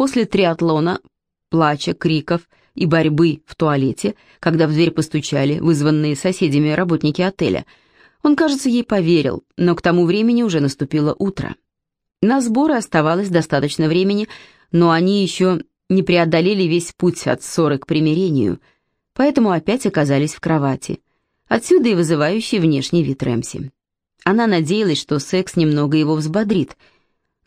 После триатлона, плача, криков и борьбы в туалете, когда в дверь постучали вызванные соседями работники отеля, он, кажется, ей поверил, но к тому времени уже наступило утро. На сборы оставалось достаточно времени, но они еще не преодолели весь путь от ссоры к примирению, поэтому опять оказались в кровати. Отсюда и вызывающий внешний вид Рэмси. Она надеялась, что секс немного его взбодрит,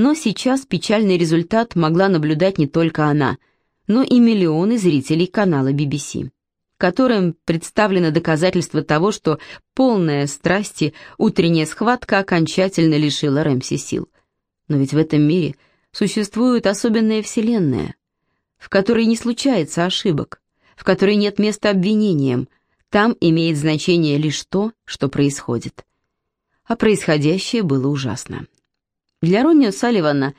но сейчас печальный результат могла наблюдать не только она, но и миллионы зрителей канала BBC, которым представлено доказательство того, что полная страсти утренняя схватка окончательно лишила Рэмси сил. Но ведь в этом мире существует особенная вселенная, в которой не случается ошибок, в которой нет места обвинениям, там имеет значение лишь то, что происходит. А происходящее было ужасно. Для Ронни Салливана,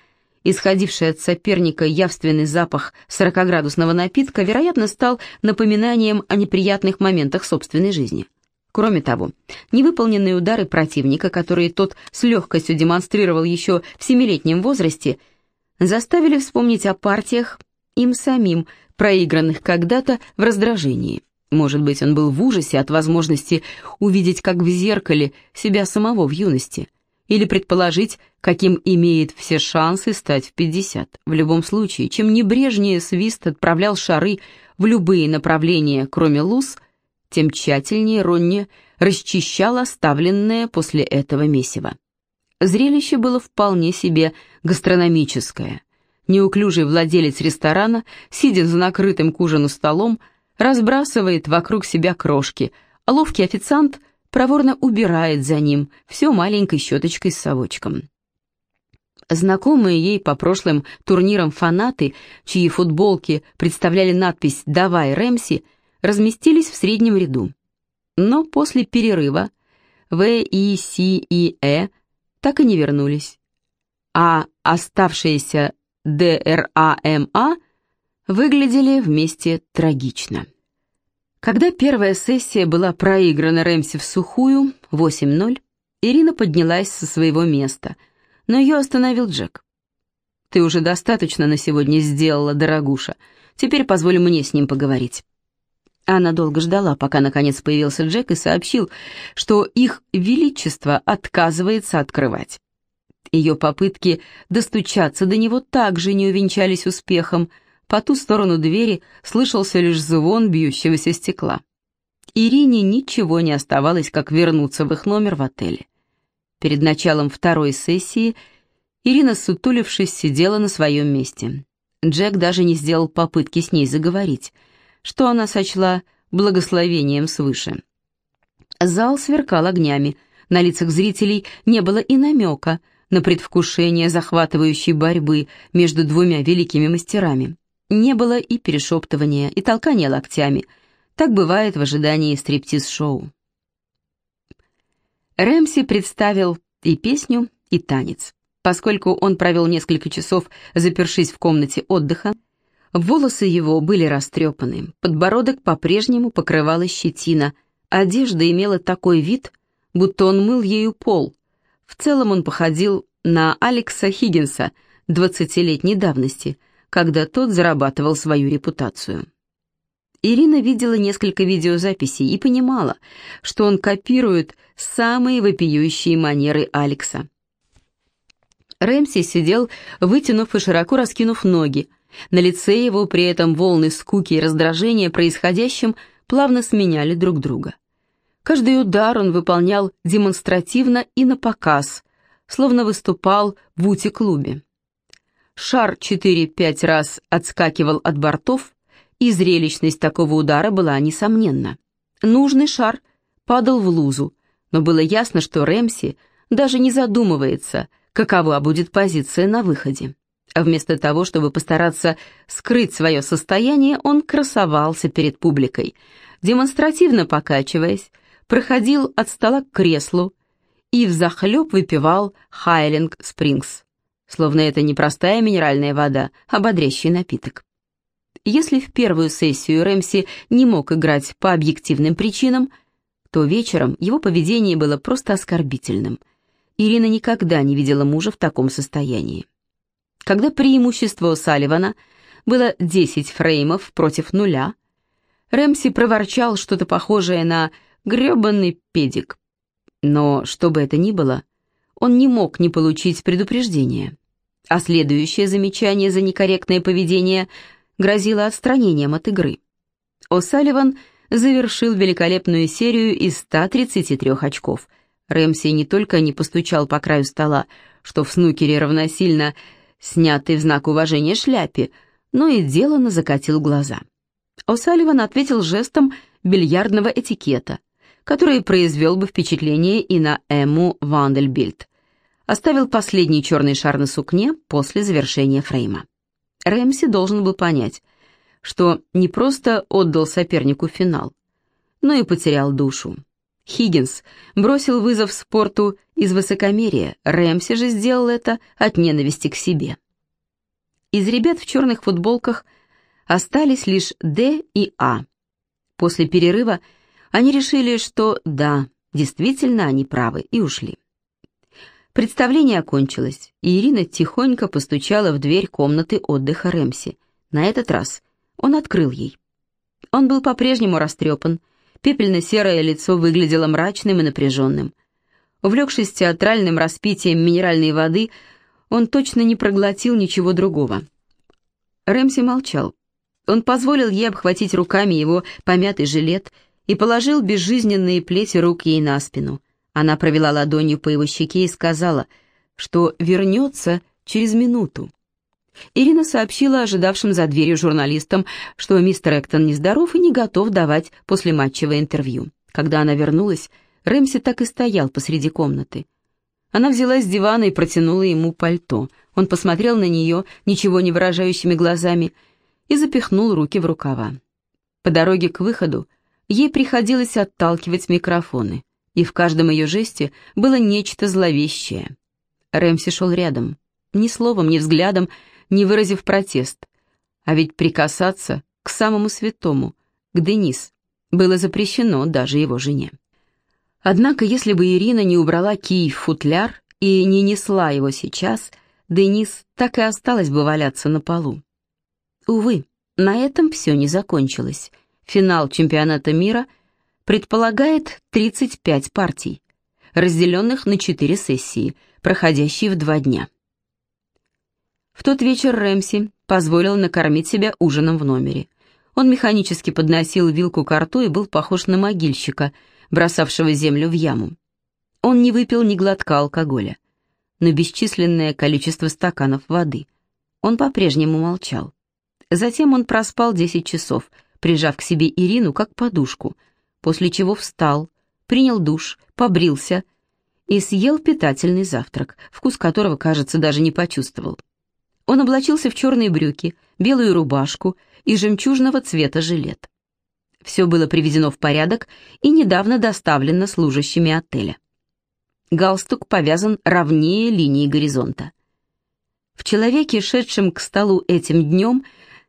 исходивший от соперника явственный запах 40-градусного напитка, вероятно, стал напоминанием о неприятных моментах собственной жизни. Кроме того, невыполненные удары противника, которые тот с легкостью демонстрировал еще в семилетнем возрасте, заставили вспомнить о партиях, им самим, проигранных когда-то в раздражении. Может быть, он был в ужасе от возможности увидеть, как в зеркале, себя самого в юности, или предположить, каким имеет все шансы стать в 50. В любом случае, чем небрежнее свист отправлял шары в любые направления, кроме луз, тем тщательнее Ронни расчищал оставленное после этого месиво. Зрелище было вполне себе гастрономическое – Неуклюжий владелец ресторана, сидя за накрытым к ужину столом, разбрасывает вокруг себя крошки, а ловкий официант проворно убирает за ним все маленькой щеточкой с совочком. Знакомые ей по прошлым турнирам фанаты, чьи футболки представляли надпись «Давай, Рэмси», разместились в среднем ряду. Но после перерыва В, И, С и Э так и не вернулись. А оставшиеся ДРАМА выглядели вместе трагично. Когда первая сессия была проиграна Рэмси в сухую, 8-0, Ирина поднялась со своего места, но ее остановил Джек. «Ты уже достаточно на сегодня сделала, дорогуша. Теперь позволь мне с ним поговорить». Она долго ждала, пока наконец появился Джек и сообщил, что их величество отказывается открывать. Ее попытки достучаться до него также не увенчались успехом. По ту сторону двери слышался лишь звон бьющегося стекла. Ирине ничего не оставалось, как вернуться в их номер в отеле. Перед началом второй сессии Ирина, сутулившись, сидела на своем месте. Джек даже не сделал попытки с ней заговорить, что она сочла благословением свыше. Зал сверкал огнями, на лицах зрителей не было и намека — на предвкушение захватывающей борьбы между двумя великими мастерами. Не было и перешептывания, и толкания локтями. Так бывает в ожидании стриптиз-шоу. Рэмси представил и песню, и танец. Поскольку он провел несколько часов, запершись в комнате отдыха, волосы его были растрепаны, подбородок по-прежнему покрывала щетина, одежда имела такой вид, будто он мыл ею пол, в целом он походил на Алекса Хиггинса 20-летней давности, когда тот зарабатывал свою репутацию. Ирина видела несколько видеозаписей и понимала, что он копирует самые вопиющие манеры Алекса. Рэмси сидел, вытянув и широко раскинув ноги. На лице его при этом волны скуки и раздражения происходящим плавно сменяли друг друга. Каждый удар он выполнял демонстративно и на показ, словно выступал в ути-клубе. Шар 4-5 раз отскакивал от бортов, и зрелищность такого удара была несомненна. Нужный шар падал в лузу, но было ясно, что Рэмси даже не задумывается, какова будет позиция на выходе. А вместо того, чтобы постараться скрыть свое состояние, он красовался перед публикой, демонстративно покачиваясь, проходил от стола к креслу и взахлеб выпивал Хайлинг Спрингс, словно это не простая минеральная вода, а бодрящий напиток. Если в первую сессию Рэмси не мог играть по объективным причинам, то вечером его поведение было просто оскорбительным. Ирина никогда не видела мужа в таком состоянии. Когда преимущество Салливана было 10 фреймов против нуля, Рэмси проворчал что-то похожее на грёбаный педик. Но, что бы это ни было, он не мог не получить предупреждения. А следующее замечание за некорректное поведение грозило отстранением от игры. О'Салливан завершил великолепную серию из 133 очков. Рэмси не только не постучал по краю стола, что в снукере равносильно снятый в знак уважения шляпе, но и деланно закатил глаза. О'Салливан ответил жестом бильярдного этикета, который произвел бы впечатление и на Эму Вандельбильд оставил последний черный шар на сукне после завершения фрейма. Рэмси должен был понять, что не просто отдал сопернику финал, но и потерял душу. Хиггинс бросил вызов спорту из высокомерия, Рэмси же сделал это от ненависти к себе. Из ребят в черных футболках остались лишь Д и А. После перерыва они решили, что да, действительно они правы, и ушли. Представление окончилось, и Ирина тихонько постучала в дверь комнаты отдыха Рэмси. На этот раз он открыл ей. Он был по-прежнему растрепан, пепельно-серое лицо выглядело мрачным и напряженным. Увлекшись театральным распитием минеральной воды, он точно не проглотил ничего другого. Рэмси молчал. Он позволил ей обхватить руками его помятый жилет и положил безжизненные плети рук ей на спину — она провела ладонью по его щеке и сказала, что вернется через минуту. Ирина сообщила ожидавшим за дверью журналистам, что мистер Эктон нездоров и не готов давать послематчевое интервью. Когда она вернулась, Рэмси так и стоял посреди комнаты. Она взяла с дивана и протянула ему пальто. Он посмотрел на нее ничего не выражающими глазами и запихнул руки в рукава. По дороге к выходу ей приходилось отталкивать микрофоны и в каждом ее жесте было нечто зловещее. Рэмси шел рядом, ни словом, ни взглядом, не выразив протест. А ведь прикасаться к самому святому, к Денис, было запрещено даже его жене. Однако, если бы Ирина не убрала кий в футляр и не несла его сейчас, Денис так и осталась бы валяться на полу. Увы, на этом все не закончилось. Финал чемпионата мира — предполагает 35 партий, разделенных на 4 сессии, проходящие в два дня. В тот вечер Рэмси позволил накормить себя ужином в номере. Он механически подносил вилку к рту и был похож на могильщика, бросавшего землю в яму. Он не выпил ни глотка алкоголя, но бесчисленное количество стаканов воды. Он по-прежнему молчал. Затем он проспал 10 часов, прижав к себе Ирину как подушку – после чего встал, принял душ, побрился и съел питательный завтрак, вкус которого, кажется, даже не почувствовал. Он облачился в черные брюки, белую рубашку и жемчужного цвета жилет. Все было приведено в порядок и недавно доставлено служащими отеля. Галстук повязан ровнее линии горизонта. В человеке, шедшем к столу этим днем,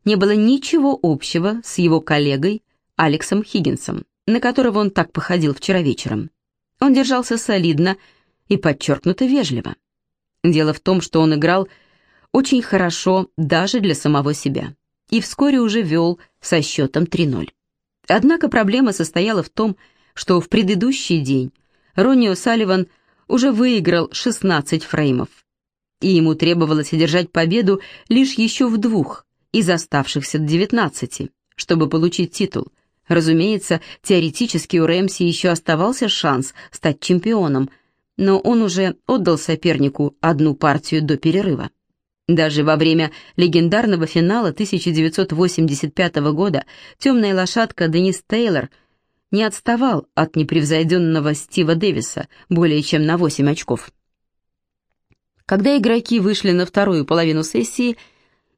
не было ничего общего с его коллегой Алексом Хиггинсом на которого он так походил вчера вечером. Он держался солидно и подчеркнуто вежливо. Дело в том, что он играл очень хорошо даже для самого себя и вскоре уже вел со счетом 3-0. Однако проблема состояла в том, что в предыдущий день Роннио Салливан уже выиграл 16 фреймов, и ему требовалось одержать победу лишь еще в двух из оставшихся 19, чтобы получить титул – Разумеется, теоретически у Рэмси еще оставался шанс стать чемпионом, но он уже отдал сопернику одну партию до перерыва. Даже во время легендарного финала 1985 года темная лошадка Денис Тейлор не отставал от непревзойденного Стива Дэвиса более чем на 8 очков. Когда игроки вышли на вторую половину сессии,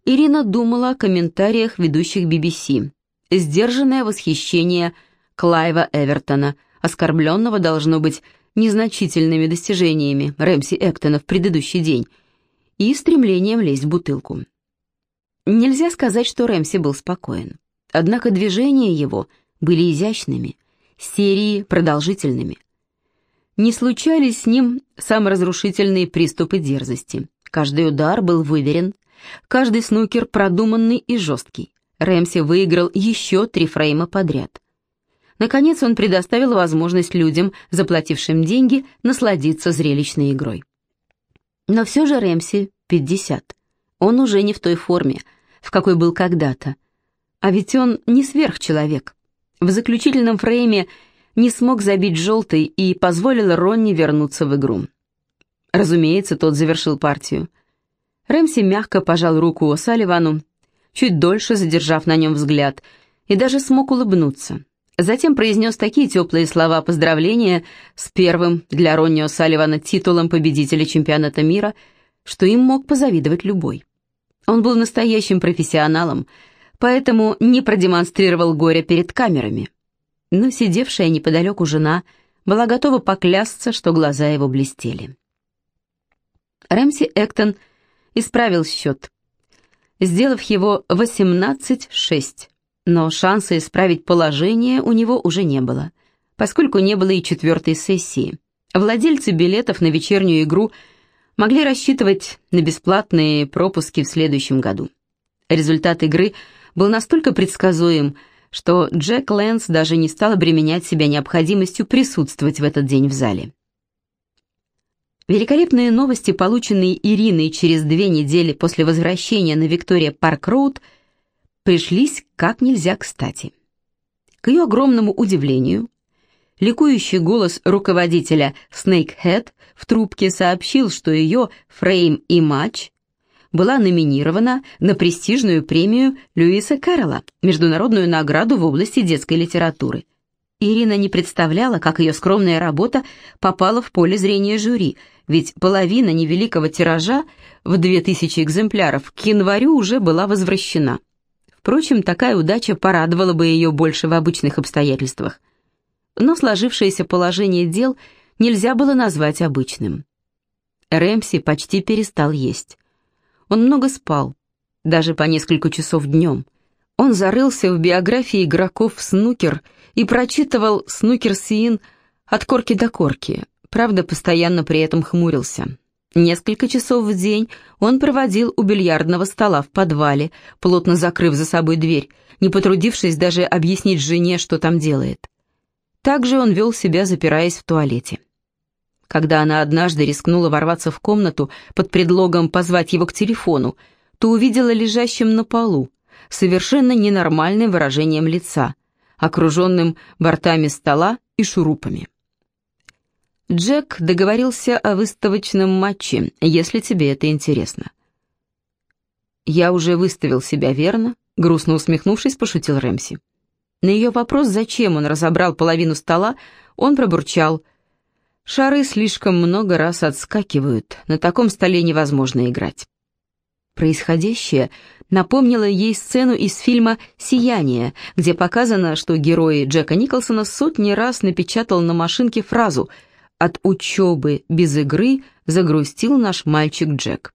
Ирина думала о комментариях ведущих BBC сдержанное восхищение Клайва Эвертона, оскорбленного должно быть незначительными достижениями Рэмси Эктона в предыдущий день и стремлением лезть в бутылку. Нельзя сказать, что Рэмси был спокоен. Однако движения его были изящными, серии продолжительными. Не случались с ним саморазрушительные приступы дерзости. Каждый удар был выверен, Каждый снукер продуманный и жесткий. Рэмси выиграл еще три фрейма подряд. Наконец он предоставил возможность людям, заплатившим деньги, насладиться зрелищной игрой. Но все же Рэмси 50. Он уже не в той форме, в какой был когда-то. А ведь он не сверхчеловек. В заключительном фрейме не смог забить желтый и позволил Ронни вернуться в игру. Разумеется, тот завершил партию. Рэмси мягко пожал руку О'Салливану, чуть дольше задержав на нем взгляд, и даже смог улыбнуться. Затем произнес такие теплые слова поздравления с первым для Ронни О'Салливана титулом победителя чемпионата мира, что им мог позавидовать любой. Он был настоящим профессионалом, поэтому не продемонстрировал горя перед камерами. Но сидевшая неподалеку жена была готова поклясться, что глаза его блестели. Рэмси Эктон исправил счет, сделав его 18-6, но шанса исправить положение у него уже не было, поскольку не было и четвертой сессии. Владельцы билетов на вечернюю игру могли рассчитывать на бесплатные пропуски в следующем году. Результат игры был настолько предсказуем, что Джек Лэнс даже не стал обременять себя необходимостью присутствовать в этот день в зале. Великолепные новости, полученные Ириной через две недели после возвращения на Виктория Парк Роуд, пришлись как нельзя кстати. К ее огромному удивлению, ликующий голос руководителя Snakehead в трубке сообщил, что ее фрейм и матч была номинирована на престижную премию Льюиса Кэрролла, международную награду в области детской литературы. Ирина не представляла, как ее скромная работа попала в поле зрения жюри – ведь половина невеликого тиража в 2000 экземпляров к январю уже была возвращена. Впрочем, такая удача порадовала бы ее больше в обычных обстоятельствах. Но сложившееся положение дел нельзя было назвать обычным. Рэмси почти перестал есть. Он много спал, даже по несколько часов днем. Он зарылся в биографии игроков в снукер и прочитывал «Снукер-сиин» от корки до корки, правда, постоянно при этом хмурился. Несколько часов в день он проводил у бильярдного стола в подвале, плотно закрыв за собой дверь, не потрудившись даже объяснить жене, что там делает. Также он вел себя, запираясь в туалете. Когда она однажды рискнула ворваться в комнату под предлогом позвать его к телефону, то увидела лежащим на полу, совершенно ненормальным выражением лица, окруженным бортами стола и шурупами. Джек договорился о выставочном матче, если тебе это интересно. Я уже выставил себя верно, грустно усмехнувшись, пошутил Рэмси. На ее вопрос, зачем он разобрал половину стола, он пробурчал. Шары слишком много раз отскакивают, на таком столе невозможно играть. Происходящее напомнило ей сцену из фильма «Сияние», где показано, что герой Джека Николсона сотни раз напечатал на машинке фразу – от учебы без игры загрустил наш мальчик Джек.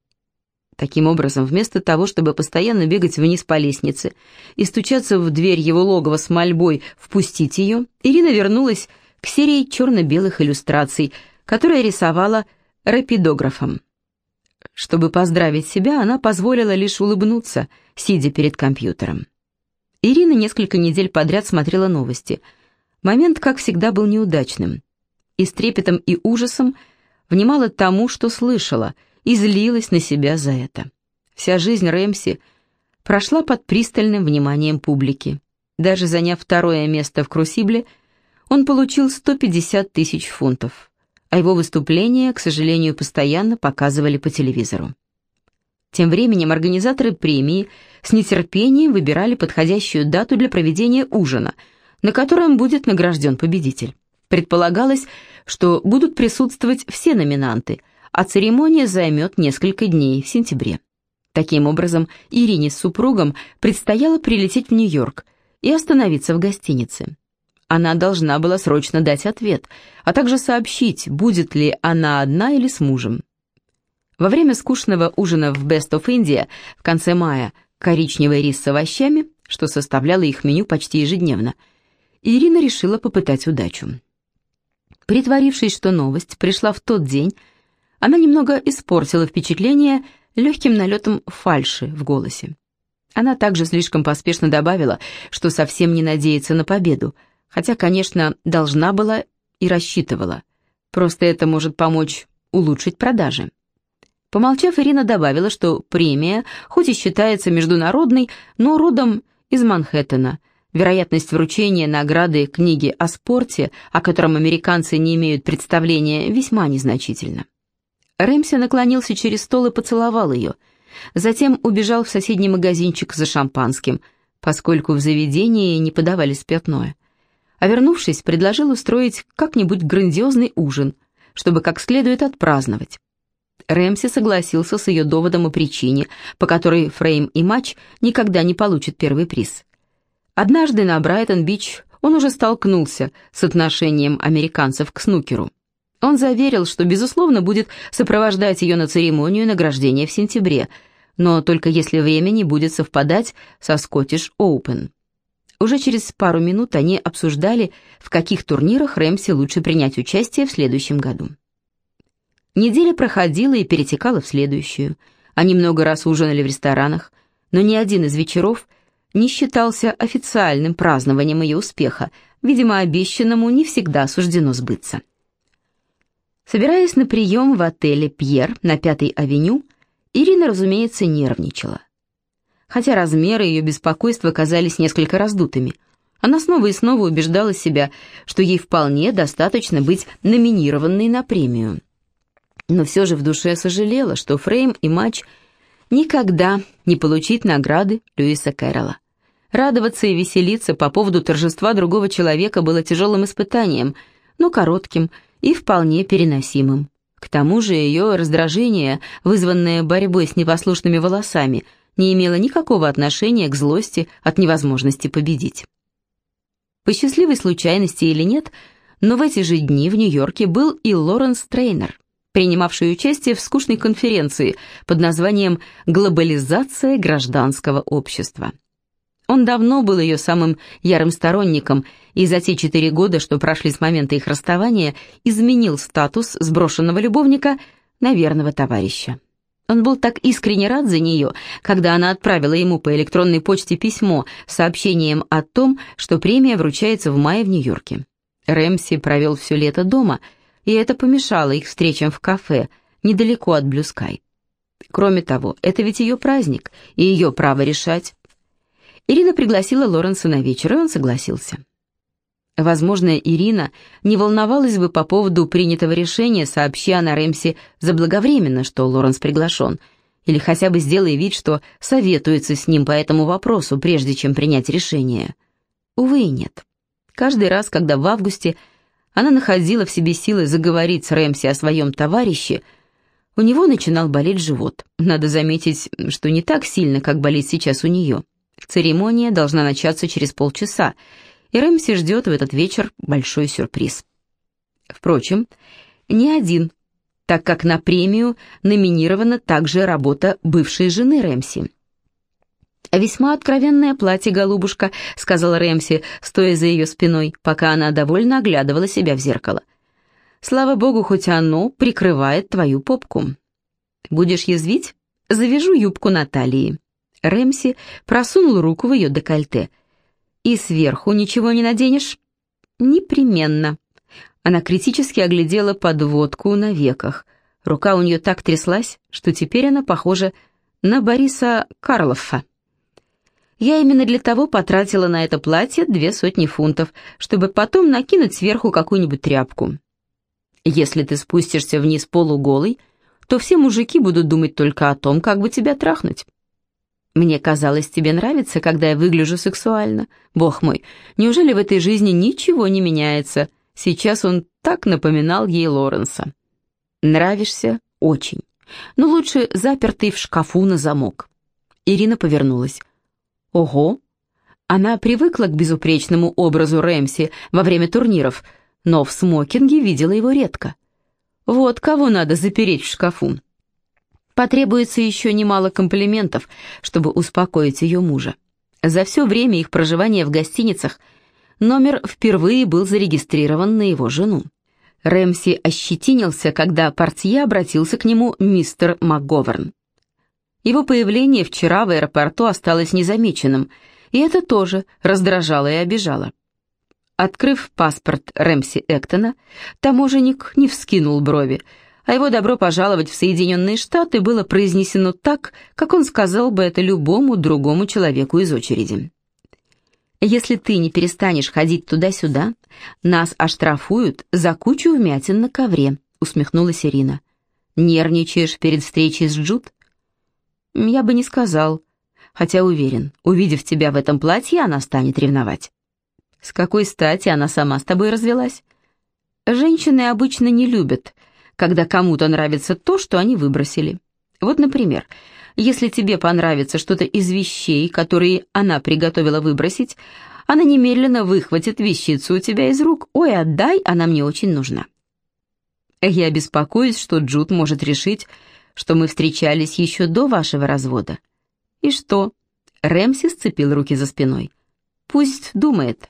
Таким образом, вместо того, чтобы постоянно бегать вниз по лестнице и стучаться в дверь его логова с мольбой впустить ее, Ирина вернулась к серии черно-белых иллюстраций, которые рисовала рапидографом. Чтобы поздравить себя, она позволила лишь улыбнуться, сидя перед компьютером. Ирина несколько недель подряд смотрела новости. Момент, как всегда, был неудачным и с трепетом и ужасом внимала тому, что слышала, и злилась на себя за это. Вся жизнь Рэмси прошла под пристальным вниманием публики. Даже заняв второе место в Крусибле, он получил 150 тысяч фунтов, а его выступления, к сожалению, постоянно показывали по телевизору. Тем временем организаторы премии с нетерпением выбирали подходящую дату для проведения ужина, на котором будет награжден победитель. Предполагалось, что будут присутствовать все номинанты, а церемония займет несколько дней в сентябре. Таким образом, Ирине с супругом предстояло прилететь в Нью-Йорк и остановиться в гостинице. Она должна была срочно дать ответ, а также сообщить, будет ли она одна или с мужем. Во время скучного ужина в Best of India в конце мая коричневый рис с овощами, что составляло их меню почти ежедневно, Ирина решила попытать удачу. Притворившись, что новость пришла в тот день, она немного испортила впечатление легким налетом фальши в голосе. Она также слишком поспешно добавила, что совсем не надеется на победу, хотя, конечно, должна была и рассчитывала. Просто это может помочь улучшить продажи. Помолчав, Ирина добавила, что премия, хоть и считается международной, но родом из Манхэттена. Вероятность вручения награды книги о спорте, о котором американцы не имеют представления, весьма незначительна. Рэмси наклонился через стол и поцеловал ее. Затем убежал в соседний магазинчик за шампанским, поскольку в заведении не подавали спиртное. А вернувшись, предложил устроить как-нибудь грандиозный ужин, чтобы как следует отпраздновать. Рэмси согласился с ее доводом о причине, по которой Фрейм и Матч никогда не получат первый приз. Однажды на Брайтон-Бич он уже столкнулся с отношением американцев к снукеру. Он заверил, что, безусловно, будет сопровождать ее на церемонию награждения в сентябре, но только если время не будет совпадать со Scottish Open. Уже через пару минут они обсуждали, в каких турнирах Рэмси лучше принять участие в следующем году. Неделя проходила и перетекала в следующую. Они много раз ужинали в ресторанах, но ни один из вечеров не считался официальным празднованием ее успеха, видимо, обещанному не всегда суждено сбыться. Собираясь на прием в отеле «Пьер» на Пятой авеню, Ирина, разумеется, нервничала. Хотя размеры ее беспокойства казались несколько раздутыми, она снова и снова убеждала себя, что ей вполне достаточно быть номинированной на премию. Но все же в душе сожалела, что Фрейм и Матч никогда не получить награды Льюиса Кэрролла. Радоваться и веселиться по поводу торжества другого человека было тяжелым испытанием, но коротким – и вполне переносимым. К тому же ее раздражение, вызванное борьбой с непослушными волосами, не имело никакого отношения к злости от невозможности победить. По счастливой случайности или нет, но в эти же дни в Нью-Йорке был и Лоренс Трейнер, принимавший участие в скучной конференции под названием «Глобализация гражданского общества». Он давно был ее самым ярым сторонником, и за те четыре года, что прошли с момента их расставания, изменил статус сброшенного любовника на верного товарища. Он был так искренне рад за нее, когда она отправила ему по электронной почте письмо с сообщением о том, что премия вручается в мае в Нью-Йорке. Рэмси провел все лето дома, и это помешало их встречам в кафе, недалеко от Блюскай. Кроме того, это ведь ее праздник, и ее право решать, Ирина пригласила Лоренса на вечер, и он согласился. Возможно, Ирина не волновалась бы по поводу принятого решения, сообща на Рэмси заблаговременно, что Лоренс приглашен, или хотя бы сделая вид, что советуется с ним по этому вопросу, прежде чем принять решение. Увы и нет. Каждый раз, когда в августе она находила в себе силы заговорить с Рэмси о своем товарище, у него начинал болеть живот. Надо заметить, что не так сильно, как болит сейчас у нее. Церемония должна начаться через полчаса, и Рэмси ждет в этот вечер большой сюрприз. Впрочем, не один, так как на премию номинирована также работа бывшей жены Рэмси. «Весьма откровенное платье, голубушка», — сказала Рэмси, стоя за ее спиной, пока она довольно оглядывала себя в зеркало. «Слава богу, хоть оно прикрывает твою попку. Будешь язвить? Завяжу юбку на талии». Рэмси просунул руку в ее декольте. «И сверху ничего не наденешь?» «Непременно». Она критически оглядела подводку на веках. Рука у нее так тряслась, что теперь она похожа на Бориса Карлоффа. Я именно для того потратила на это платье две сотни фунтов, чтобы потом накинуть сверху какую-нибудь тряпку. Если ты спустишься вниз полуголый, то все мужики будут думать только о том, как бы тебя трахнуть. Мне казалось, тебе нравится, когда я выгляжу сексуально. Бог мой, неужели в этой жизни ничего не меняется? Сейчас он так напоминал ей Лоренса. Нравишься очень, но лучше запертый в шкафу на замок. Ирина повернулась. Ого! Она привыкла к безупречному образу Рэмси во время турниров, но в смокинге видела его редко. Вот кого надо запереть в шкафу. Потребуется еще немало комплиментов, чтобы успокоить ее мужа. За все время их проживания в гостиницах номер впервые был зарегистрирован на его жену. Рэмси ощетинился, когда портье обратился к нему мистер МакГоверн. Его появление вчера в аэропорту осталось незамеченным, и это тоже раздражало и обижало. Открыв паспорт Рэмси Эктона, таможенник не вскинул брови, а его «добро пожаловать в Соединенные Штаты» было произнесено так, как он сказал бы это любому другому человеку из очереди. «Если ты не перестанешь ходить туда-сюда, нас оштрафуют за кучу вмятин на ковре», — усмехнулась Ирина. «Нервничаешь перед встречей с Джуд?» «Я бы не сказал, хотя уверен, увидев тебя в этом платье, она станет ревновать». С какой стати она сама с тобой развелась? Женщины обычно не любят, когда кому-то нравится то, что они выбросили. Вот, например, если тебе понравится что-то из вещей, которые она приготовила выбросить, она немедленно выхватит вещицу у тебя из рук. «Ой, отдай, она мне очень нужна». Я беспокоюсь, что Джуд может решить, что мы встречались еще до вашего развода. И что? Рэмси сцепил руки за спиной. Пусть думает.